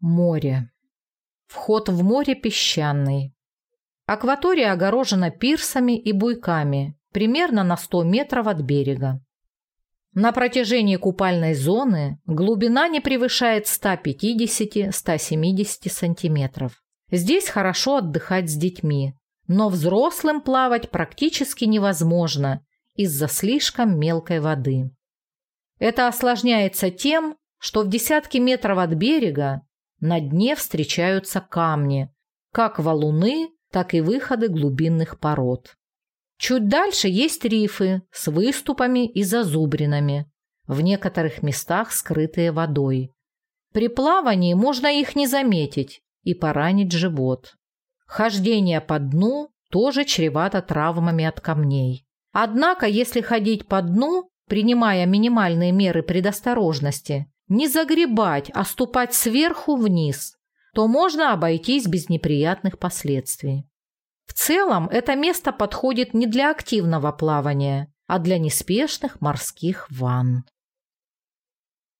Море. Вход в море песчаный. Акватория огорожена пирсами и буйками, примерно на 100 метров от берега. На протяжении купальной зоны глубина не превышает 150-170 сантиметров. Здесь хорошо отдыхать с детьми, но взрослым плавать практически невозможно из-за слишком мелкой воды. Это осложняется тем, что в десятки метров от берега на дне встречаются камни, как валуны, так и выходы глубинных пород. Чуть дальше есть рифы с выступами и зазубринами, в некоторых местах скрытые водой. При плавании можно их не заметить и поранить живот. Хождение по дну тоже чревато травмами от камней. Однако, если ходить по дну, принимая минимальные меры предосторожности, не загребать, а ступать сверху вниз, то можно обойтись без неприятных последствий. В целом, это место подходит не для активного плавания, а для неспешных морских ванн.